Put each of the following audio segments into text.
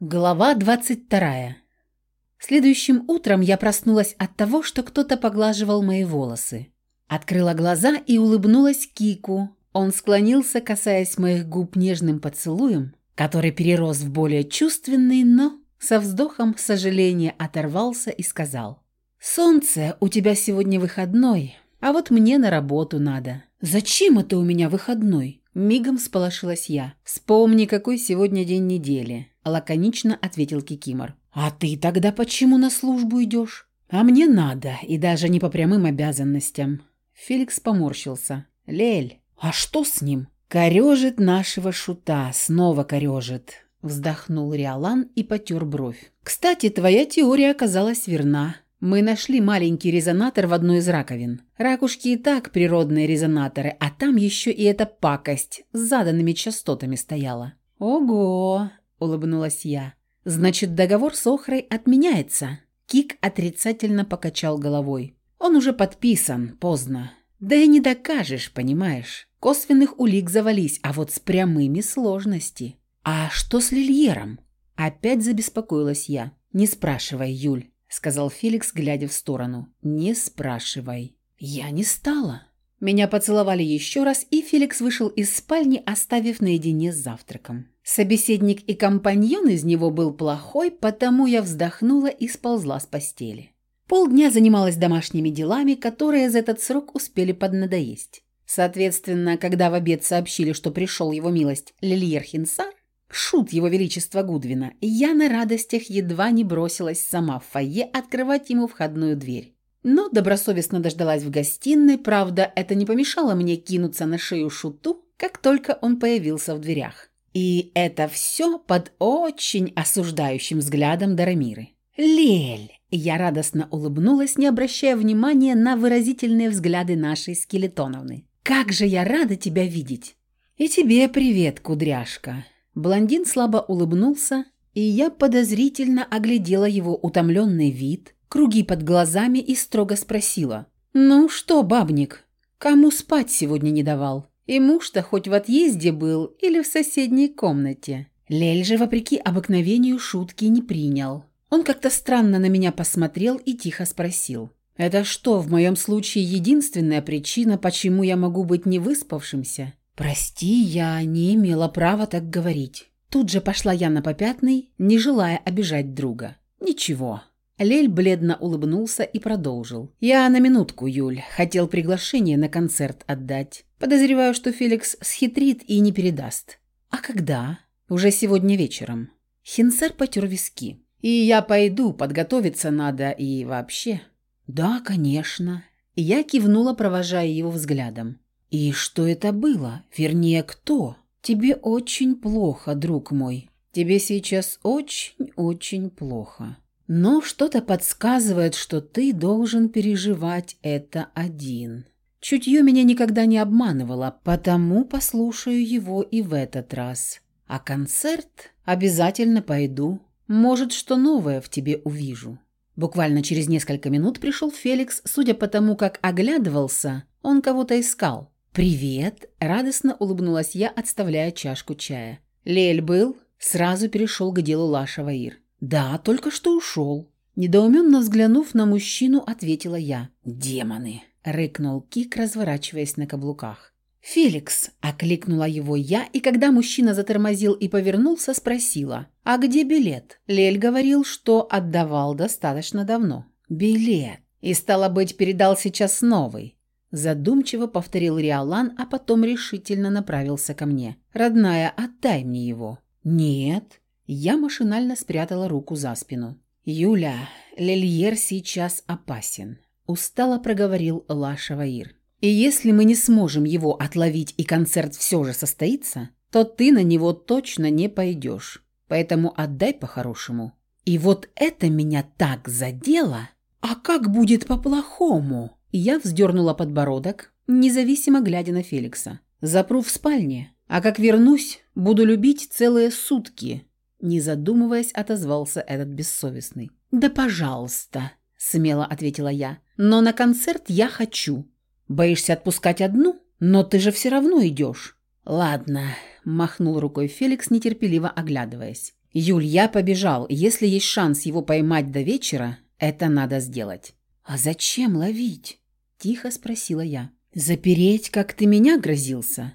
Глава 22. Следующим утром я проснулась от того, что кто-то поглаживал мои волосы. Открыла глаза и улыбнулась Кику. Он склонился, касаясь моих губ нежным поцелуем, который перерос в более чувственный, но со вздохом сожаления оторвался и сказал. «Солнце, у тебя сегодня выходной, а вот мне на работу надо». «Зачем это у меня выходной?» Мигом сполошилась я. «Вспомни, какой сегодня день недели лаконично ответил Кикимор. «А ты тогда почему на службу идешь?» «А мне надо, и даже не по прямым обязанностям». Феликс поморщился. «Лель, а что с ним?» «Корежит нашего шута, снова корежит», — вздохнул Риолан и потер бровь. «Кстати, твоя теория оказалась верна. Мы нашли маленький резонатор в одной из раковин. Ракушки и так природные резонаторы, а там еще и эта пакость с заданными частотами стояла». «Ого!» – улыбнулась я. «Значит, договор с Охрой отменяется?» Кик отрицательно покачал головой. «Он уже подписан, поздно. Да и не докажешь, понимаешь. Косвенных улик завались, а вот с прямыми сложности. А что с Лильером?» Опять забеспокоилась я. «Не спрашивай, Юль», – сказал Феликс, глядя в сторону. «Не спрашивай». «Я не стала». Меня поцеловали еще раз, и Феликс вышел из спальни, оставив наедине с завтраком. Собеседник и компаньон из него был плохой, потому я вздохнула и сползла с постели. Полдня занималась домашними делами, которые за этот срок успели поднадоесть. Соответственно, когда в обед сообщили, что пришел его милость Лильер Хинсар, шут его величества Гудвина, я на радостях едва не бросилась сама в фойе открывать ему входную дверь. Но добросовестно дождалась в гостиной, правда, это не помешало мне кинуться на шею шуту, как только он появился в дверях. И это все под очень осуждающим взглядом Дарамиры. «Лель!» Я радостно улыбнулась, не обращая внимания на выразительные взгляды нашей скелетоновны. «Как же я рада тебя видеть!» «И тебе привет, кудряшка!» Блондин слабо улыбнулся, и я подозрительно оглядела его утомленный вид, круги под глазами и строго спросила. «Ну что, бабник, кому спать сегодня не давал?» И муж-то хоть в отъезде был или в соседней комнате. Лель же, вопреки обыкновению, шутки не принял. Он как-то странно на меня посмотрел и тихо спросил. «Это что, в моем случае единственная причина, почему я могу быть невыспавшимся?» «Прости, я не имела права так говорить». Тут же пошла я на попятный, не желая обижать друга. «Ничего, Лель бледно улыбнулся и продолжил. «Я на минутку, Юль. Хотел приглашение на концерт отдать. Подозреваю, что Феликс схитрит и не передаст». «А когда?» «Уже сегодня вечером». Хинцер потер виски. «И я пойду, подготовиться надо и вообще». «Да, конечно». Я кивнула, провожая его взглядом. «И что это было? Вернее, кто?» «Тебе очень плохо, друг мой. Тебе сейчас очень-очень плохо». Но что-то подсказывает, что ты должен переживать это один. Чутье меня никогда не обманывало, потому послушаю его и в этот раз. А концерт обязательно пойду. Может, что новое в тебе увижу. Буквально через несколько минут пришел Феликс, судя по тому, как оглядывался, он кого-то искал. «Привет!» – радостно улыбнулась я, отставляя чашку чая. «Лель был?» – сразу перешел к делу Лаша Ваир. «Да, только что ушел». Недоуменно взглянув на мужчину, ответила я. «Демоны!» — рыкнул Кик, разворачиваясь на каблуках. «Феликс!» — окликнула его я, и когда мужчина затормозил и повернулся, спросила. «А где билет?» Лель говорил, что отдавал достаточно давно. «Билет!» «И, стало быть, передал сейчас новый». Задумчиво повторил Риолан, а потом решительно направился ко мне. «Родная, отдай мне его». «Нет». Я машинально спрятала руку за спину. «Юля, Лельер сейчас опасен», – устало проговорил Лаша Ваир. «И если мы не сможем его отловить и концерт все же состоится, то ты на него точно не пойдешь. Поэтому отдай по-хорошему». И вот это меня так задело. А как будет по-плохому? Я вздернула подбородок, независимо глядя на Феликса. Запру в спальне, а как вернусь, буду любить целые сутки, не задумываясь, отозвался этот бессовестный. «Да пожалуйста», – смело ответила я. «Но на концерт я хочу. Боишься отпускать одну? Но ты же все равно идешь». «Ладно», – махнул рукой Феликс, нетерпеливо оглядываясь. «Юль, я побежал. Если есть шанс его поймать до вечера, это надо сделать». «А зачем ловить?» – тихо спросила я. «Запереть, как ты меня грозился?»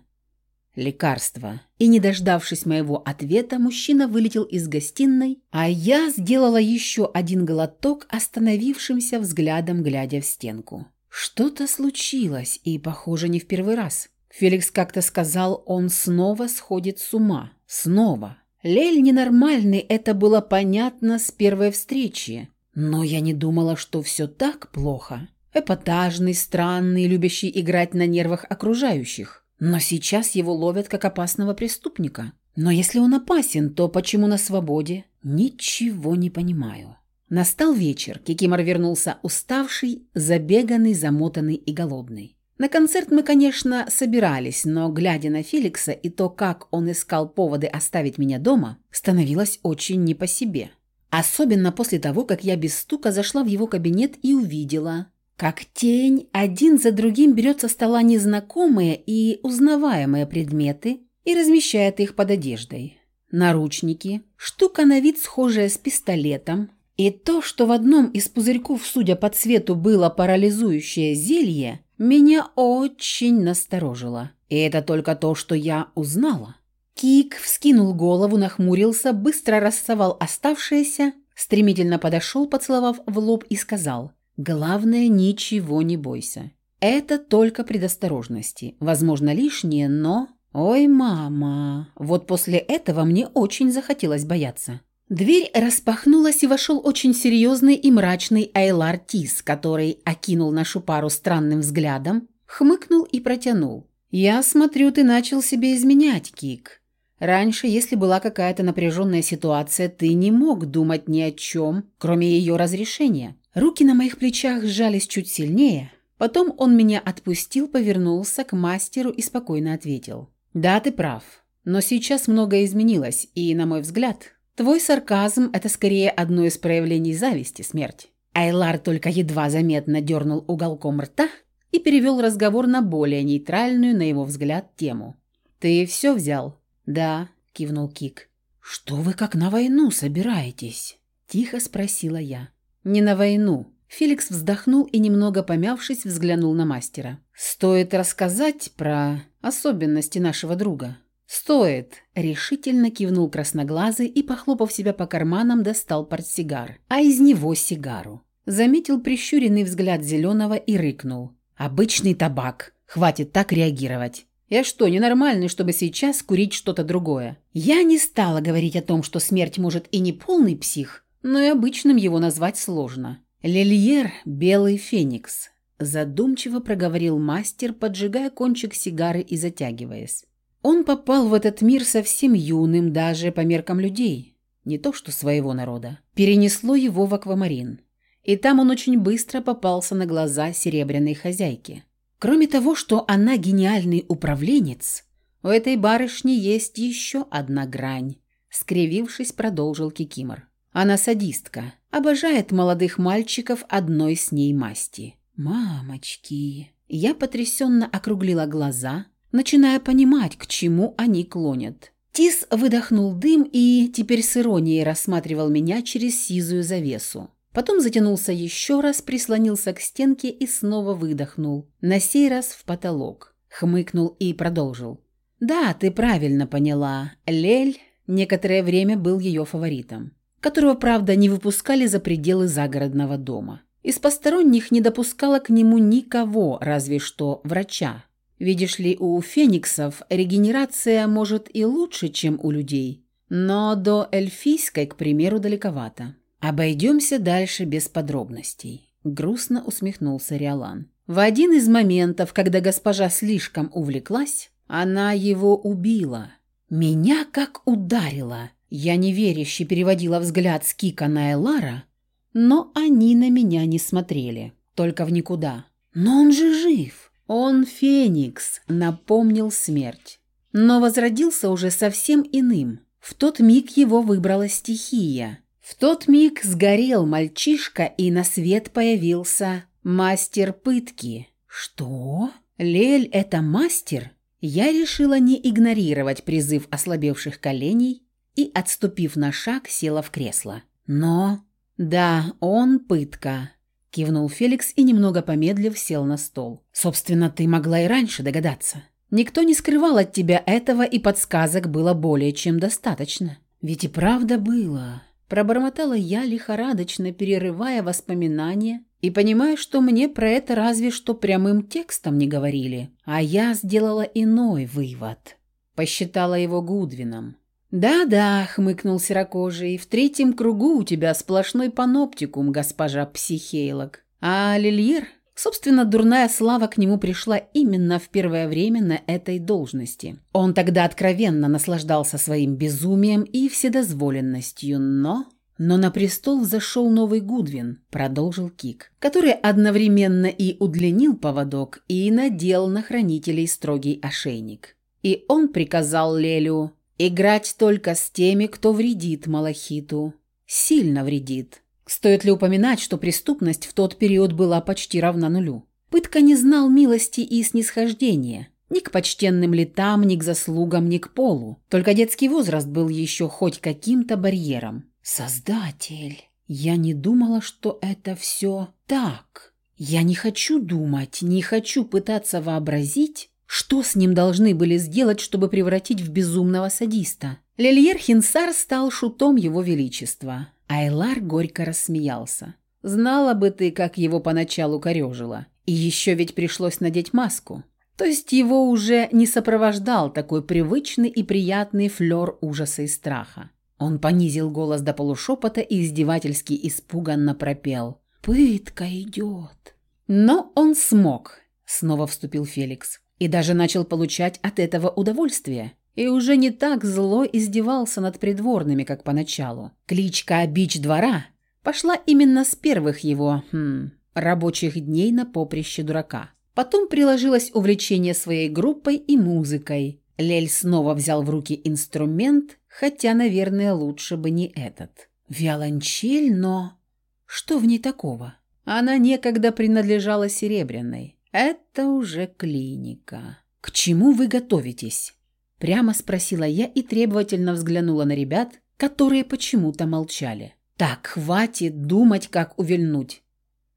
Лекарство. И, не дождавшись моего ответа, мужчина вылетел из гостиной, а я сделала еще один глоток, остановившимся взглядом, глядя в стенку. Что-то случилось, и, похоже, не в первый раз. Феликс как-то сказал, он снова сходит с ума. Снова. Лель ненормальный, это было понятно с первой встречи. Но я не думала, что все так плохо. Эпатажный, странный, любящий играть на нервах окружающих. Но сейчас его ловят как опасного преступника. Но если он опасен, то почему на свободе? Ничего не понимаю. Настал вечер. Кикимор вернулся уставший, забеганный, замотанный и голодный. На концерт мы, конечно, собирались, но, глядя на Феликса и то, как он искал поводы оставить меня дома, становилось очень не по себе. Особенно после того, как я без стука зашла в его кабинет и увидела, как тень один за другим берет со стола незнакомые и узнаваемые предметы и размещает их под одеждой. Наручники, штука на вид схожая с пистолетом, и то, что в одном из пузырьков, судя по цвету, было парализующее зелье, меня очень насторожило. И это только то, что я узнала. Кик вскинул голову, нахмурился, быстро рассовал оставшееся, стремительно подошел, поцеловав в лоб и сказал – Главное, ничего не бойся. Это только предосторожности. Возможно, лишнее, но... Ой, мама. Вот после этого мне очень захотелось бояться. Дверь распахнулась, и вошел очень серьезный и мрачный Айлар Тис, который окинул нашу пару странным взглядом, хмыкнул и протянул. «Я смотрю, ты начал себе изменять, Кик. Раньше, если была какая-то напряженная ситуация, ты не мог думать ни о чем, кроме ее разрешения. Руки на моих плечах сжались чуть сильнее. Потом он меня отпустил, повернулся к мастеру и спокойно ответил. «Да, ты прав. Но сейчас многое изменилось, и, на мой взгляд, твой сарказм – это скорее одно из проявлений зависти, смерть». Айлар только едва заметно дернул уголком рта и перевел разговор на более нейтральную, на его взгляд, тему. «Ты все взял?» «Да», – кивнул Кик. «Что вы как на войну собираетесь?» – тихо спросила я. «Не на войну». Феликс вздохнул и, немного помявшись, взглянул на мастера. «Стоит рассказать про особенности нашего друга». «Стоит», – решительно кивнул красноглазый и, похлопав себя по карманам, достал портсигар, а из него сигару. Заметил прищуренный взгляд зеленого и рыкнул. «Обычный табак. Хватит так реагировать». «Я что, ненормальный, чтобы сейчас курить что-то другое?» Я не стала говорить о том, что смерть может и не полный псих, но и обычным его назвать сложно. «Лильер – белый феникс», – задумчиво проговорил мастер, поджигая кончик сигары и затягиваясь. Он попал в этот мир совсем юным, даже по меркам людей, не то что своего народа. Перенесло его в аквамарин. И там он очень быстро попался на глаза серебряной хозяйки. Кроме того, что она гениальный управленец, у этой барышни есть еще одна грань, скривившись, продолжил Кикимор. Она садистка, обожает молодых мальчиков одной с ней масти. «Мамочки!» Я потрясенно округлила глаза, начиная понимать, к чему они клонят. Тис выдохнул дым и теперь с иронией рассматривал меня через сизую завесу. Потом затянулся еще раз, прислонился к стенке и снова выдохнул, на сей раз в потолок. Хмыкнул и продолжил. «Да, ты правильно поняла. Лель некоторое время был ее фаворитом которого, правда, не выпускали за пределы загородного дома. Из посторонних не допускала к нему никого, разве что врача. Видишь ли, у фениксов регенерация может и лучше, чем у людей, но до эльфийской, к примеру, далековато. Обойдемся дальше без подробностей. Грустно усмехнулся Риолан. В один из моментов, когда госпожа слишком увлеклась, она его убила. Меня как ударило. Я неверяще переводила взгляд с Кика на Элара, но они на меня не смотрели, только в никуда. «Но он же жив! Он Феникс!» — напомнил смерть. Но возродился уже совсем иным. В тот миг его выбрала стихия. В тот миг сгорел мальчишка, и на свет появился мастер пытки. «Что? Лель — это мастер?» Я решила не игнорировать призыв ослабевших коленей и, отступив на шаг, села в кресло. «Но...» «Да, он пытка», – кивнул Феликс и, немного помедлив, сел на стол. «Собственно, ты могла и раньше догадаться. Никто не скрывал от тебя этого, и подсказок было более чем достаточно. Ведь и правда было». Пробормотала я, лихорадочно перерывая воспоминания и понимая, что мне про это разве что прямым текстом не говорили. А я сделала иной вывод. Посчитала его Гудвином. «Да-да», — хмыкнул серокожий, — «в третьем кругу у тебя сплошной паноптикум, госпожа психейлог. А Лильер, собственно, дурная слава к нему пришла именно в первое время на этой должности. Он тогда откровенно наслаждался своим безумием и вседозволенностью, но...» «Но на престол взошел новый Гудвин», — продолжил Кик, который одновременно и удлинил поводок, и надел на хранителей строгий ошейник. И он приказал Лелю Играть только с теми, кто вредит Малахиту. Сильно вредит. Стоит ли упоминать, что преступность в тот период была почти равна нулю? Пытка не знал милости и снисхождения. Ни к почтенным летам, ни к заслугам, ни к полу. Только детский возраст был еще хоть каким-то барьером. Создатель! Я не думала, что это все так. Я не хочу думать, не хочу пытаться вообразить, что с ним должны были сделать, чтобы превратить в безумного садиста? Лильер Хинсар стал шутом его величества. Айлар горько рассмеялся. «Знала бы ты, как его поначалу корежила. И еще ведь пришлось надеть маску. То есть его уже не сопровождал такой привычный и приятный флер ужаса и страха. Он понизил голос до полушепота и издевательски испуганно пропел. «Пытка идет». «Но он смог», — снова вступил Феликс и даже начал получать от этого удовольствие. И уже не так зло издевался над придворными, как поначалу. Кличка «Бич двора» пошла именно с первых его хм, рабочих дней на поприще дурака. Потом приложилось увлечение своей группой и музыкой. Лель снова взял в руки инструмент, хотя, наверное, лучше бы не этот. Виолончель, но... Что в ней такого? Она некогда принадлежала Серебряной. Это уже клиника. К чему вы готовитесь? Прямо спросила я и требовательно взглянула на ребят, которые почему-то молчали. Так, хватит думать, как увильнуть.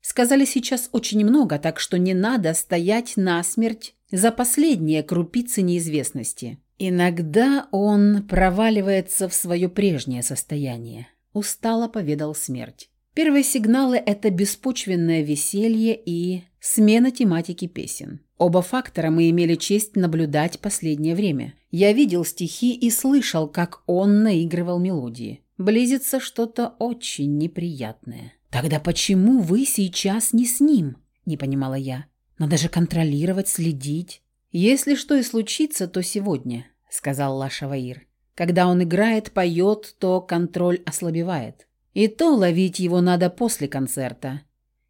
Сказали сейчас очень много, так что не надо стоять насмерть за последние крупицы неизвестности. Иногда он проваливается в свое прежнее состояние, устало поведал смерть. Первые сигналы – это беспочвенное веселье и смена тематики песен. Оба фактора мы имели честь наблюдать последнее время. Я видел стихи и слышал, как он наигрывал мелодии. Близится что-то очень неприятное. «Тогда почему вы сейчас не с ним?» – не понимала я. «Надо же контролировать, следить». «Если что и случится, то сегодня», – сказал Лашаваир. «Когда он играет, поет, то контроль ослабевает. И то ловить его надо после концерта.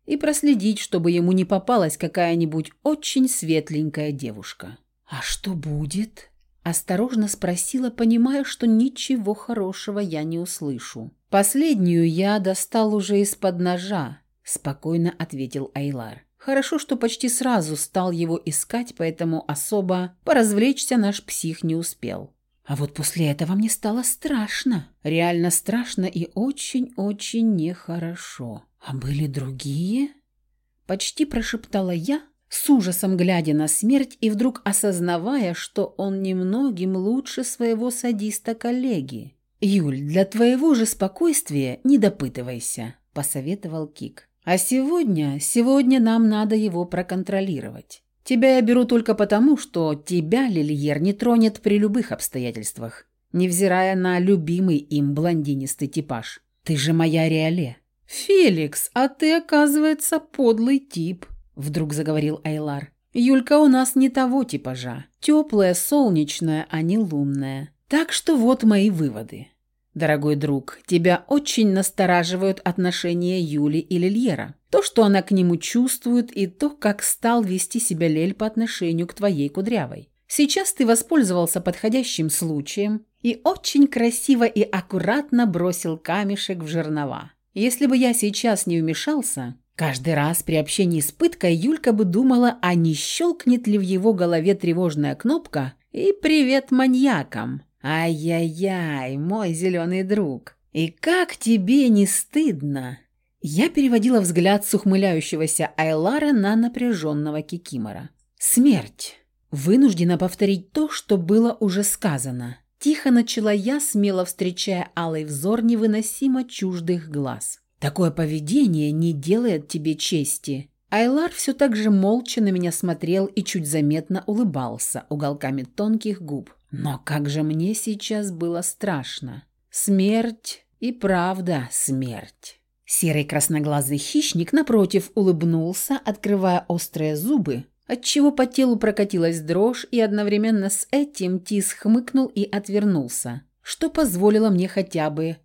И проследить, чтобы ему не попалась какая-нибудь очень светленькая девушка. «А что будет?» Осторожно спросила, понимая, что ничего хорошего я не услышу. «Последнюю я достал уже из-под ножа», – спокойно ответил Айлар. «Хорошо, что почти сразу стал его искать, поэтому особо поразвлечься наш псих не успел. А вот после этого мне стало страшно. Реально страшно и очень-очень нехорошо. А были другие? Почти прошептала я, с ужасом глядя на смерть и вдруг осознавая, что он немногим лучше своего садиста-коллеги. «Юль, для твоего же спокойствия не допытывайся», – посоветовал Кик. «А сегодня, сегодня нам надо его проконтролировать. Тебя я беру только потому, что тебя Лильер не тронет при любых обстоятельствах, невзирая на любимый им блондинистый типаж. Ты же моя Реале». «Феликс, а ты, оказывается, подлый тип», — вдруг заговорил Айлар. «Юлька у нас не того типажа. Теплая, солнечная, а не лунная. Так что вот мои выводы. Дорогой друг, тебя очень настораживают отношения Юли и Лильера. То, что она к нему чувствует, и то, как стал вести себя Лель по отношению к твоей кудрявой. Сейчас ты воспользовался подходящим случаем и очень красиво и аккуратно бросил камешек в жернова. Если бы я сейчас не вмешался, каждый раз при общении с пыткой Юлька бы думала, а не щелкнет ли в его голове тревожная кнопка и «Привет маньякам!» «Ай-яй-яй, мой зеленый друг! И как тебе не стыдно?» Я переводила взгляд с ухмыляющегося Айлара на напряженного Кикимора. «Смерть!» Вынуждена повторить то, что было уже сказано. Тихо начала я, смело встречая алый взор невыносимо чуждых глаз. «Такое поведение не делает тебе чести». Айлар все так же молча на меня смотрел и чуть заметно улыбался уголками тонких губ. Но как же мне сейчас было страшно. Смерть и правда смерть. Серый красноглазый хищник, напротив, улыбнулся, открывая острые зубы, отчего по телу прокатилась дрожь, и одновременно с этим Тис хмыкнул и отвернулся, что позволило мне хотя бы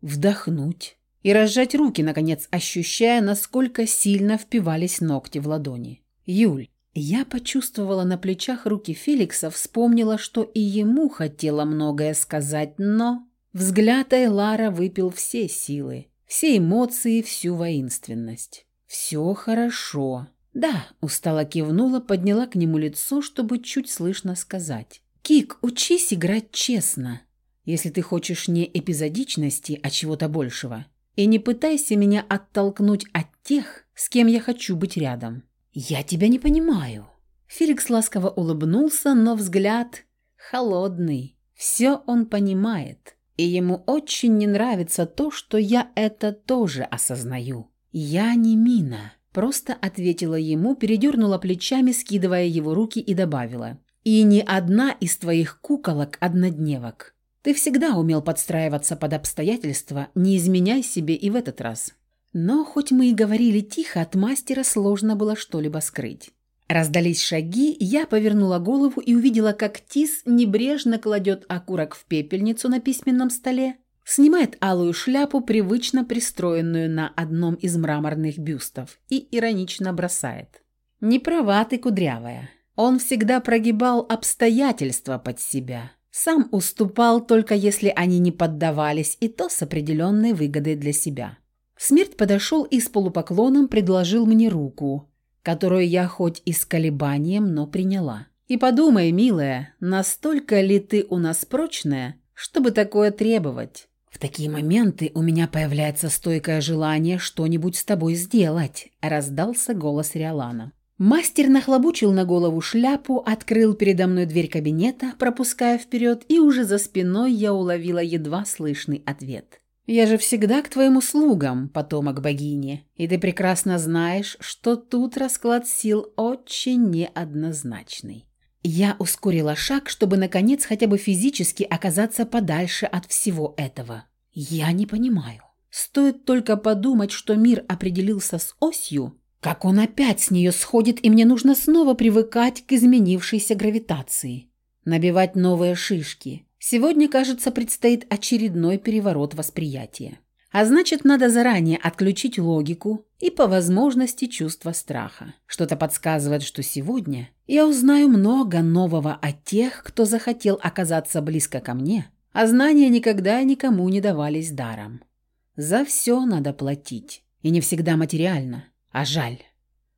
вдохнуть и разжать руки, наконец ощущая, насколько сильно впивались ногти в ладони. «Юль». Я почувствовала на плечах руки Феликса, вспомнила, что и ему хотела многое сказать, но... Взгляд Айлара выпил все силы, все эмоции, всю воинственность. «Все хорошо», «Да», – устало кивнула, подняла к нему лицо, чтобы чуть слышно сказать. «Кик, учись играть честно, если ты хочешь не эпизодичности, а чего-то большего. И не пытайся меня оттолкнуть от тех, с кем я хочу быть рядом». «Я тебя не понимаю». Феликс ласково улыбнулся, но взгляд холодный. Все он понимает. И ему очень не нравится то, что я это тоже осознаю. Я не Мина. Просто ответила ему, передернула плечами, скидывая его руки и добавила. «И ни одна из твоих куколок однодневок. Ты всегда умел подстраиваться под обстоятельства, не изменяй себе и в этот раз». Но хоть мы и говорили тихо, от мастера сложно было что-либо скрыть. Раздались шаги, я повернула голову и увидела, как Тис небрежно кладет окурок в пепельницу на письменном столе, снимает алую шляпу, привычно пристроенную на одном из мраморных бюстов, и иронично бросает. «Не права ты, кудрявая. Он всегда прогибал обстоятельства под себя. Сам уступал, только если они не поддавались, и то с определенной выгодой для себя». Смерть подошел и с полупоклоном предложил мне руку, которую я хоть и с колебанием, но приняла. «И подумай, милая, настолько ли ты у нас прочная, чтобы такое требовать?» В такие моменты у меня появляется стойкое желание что-нибудь с тобой сделать», – раздался голос Риолана. Мастер нахлобучил на голову шляпу, открыл передо мной дверь кабинета, пропуская вперед, и уже за спиной я уловила едва слышный ответ. «Я же всегда к твоим услугам, потомок богини, и ты прекрасно знаешь, что тут расклад сил очень неоднозначный». Я ускорила шаг, чтобы, наконец, хотя бы физически оказаться подальше от всего этого. Я не понимаю. Стоит только подумать, что мир определился с осью, как он опять с нее сходит, и мне нужно снова привыкать к изменившейся гравитации. Набивать новые шишки. Сегодня, кажется, предстоит очередной переворот восприятия. А значит, надо заранее отключить логику и по возможности чувство страха. Что-то подсказывает, что сегодня я узнаю много нового о тех, кто захотел оказаться близко ко мне, а знания никогда никому не давались даром. За все надо платить. И не всегда материально, а жаль.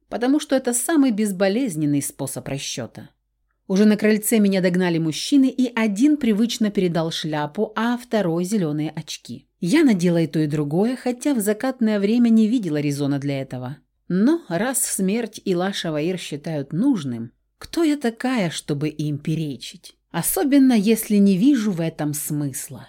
Потому что это самый безболезненный способ расчета. Уже на крыльце меня догнали мужчины, и один привычно передал шляпу, а второй – зеленые очки. Я надела и то, и другое, хотя в закатное время не видела резона для этого. Но раз смерть и Лаша Ваир считают нужным, кто я такая, чтобы им перечить? Особенно, если не вижу в этом смысла.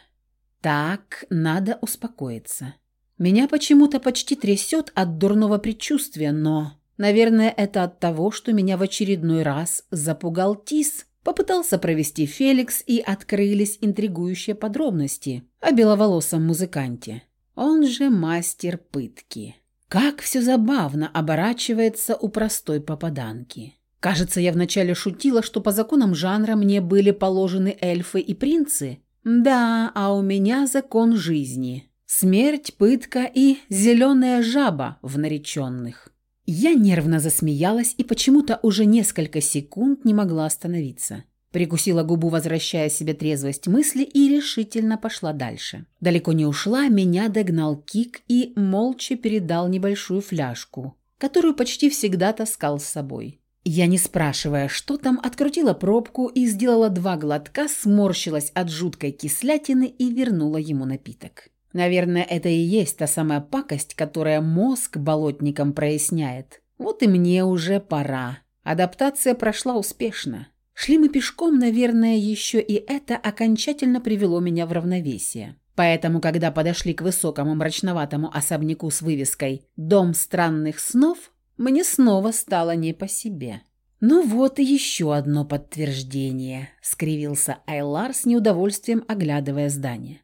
Так, надо успокоиться. Меня почему-то почти трясет от дурного предчувствия, но Наверное, это от того, что меня в очередной раз запугал Тис. Попытался провести Феликс, и открылись интригующие подробности о беловолосом музыканте. Он же мастер пытки. Как все забавно оборачивается у простой попаданки. Кажется, я вначале шутила, что по законам жанра мне были положены эльфы и принцы. Да, а у меня закон жизни. Смерть, пытка и зеленая жаба в нареченных. Я нервно засмеялась и почему-то уже несколько секунд не могла остановиться. Прикусила губу, возвращая себе трезвость мысли, и решительно пошла дальше. Далеко не ушла, меня догнал Кик и молча передал небольшую фляжку, которую почти всегда таскал с собой. Я, не спрашивая, что там, открутила пробку и сделала два глотка, сморщилась от жуткой кислятины и вернула ему напиток. Наверное, это и есть та самая пакость, которая мозг болотникам проясняет. Вот и мне уже пора. Адаптация прошла успешно. Шли мы пешком, наверное, еще и это окончательно привело меня в равновесие. Поэтому, когда подошли к высокому мрачноватому особняку с вывеской «Дом странных снов», мне снова стало не по себе. «Ну вот и еще одно подтверждение», — скривился Айлар с неудовольствием, оглядывая здание.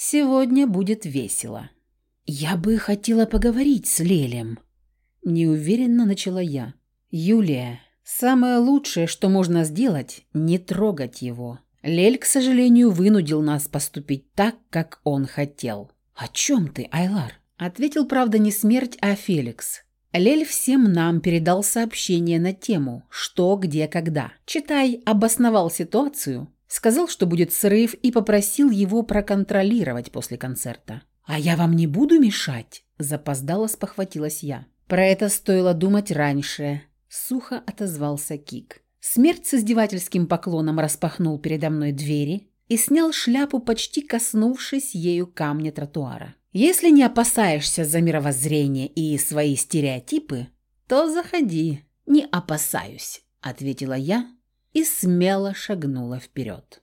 «Сегодня будет весело». «Я бы хотела поговорить с Лелем», — неуверенно начала я. «Юлия, Самое лучшее, что можно сделать, не трогать его. Лель, к сожалению, вынудил нас поступить так, как он хотел. «О чем ты, Айлар?» Ответил, правда, не смерть, а Феликс. Лель всем нам передал сообщение на тему «Что, где, когда». Читай, обосновал ситуацию, сказал, что будет срыв и попросил его проконтролировать после концерта. «А я вам не буду мешать?» – запоздало спохватилась я. Про это стоило думать раньше, Сухо отозвался Кик. Смерть с издевательским поклоном распахнул передо мной двери и снял шляпу, почти коснувшись ею камня тротуара. «Если не опасаешься за мировоззрение и свои стереотипы, то заходи». «Не опасаюсь», — ответила я и смело шагнула вперед.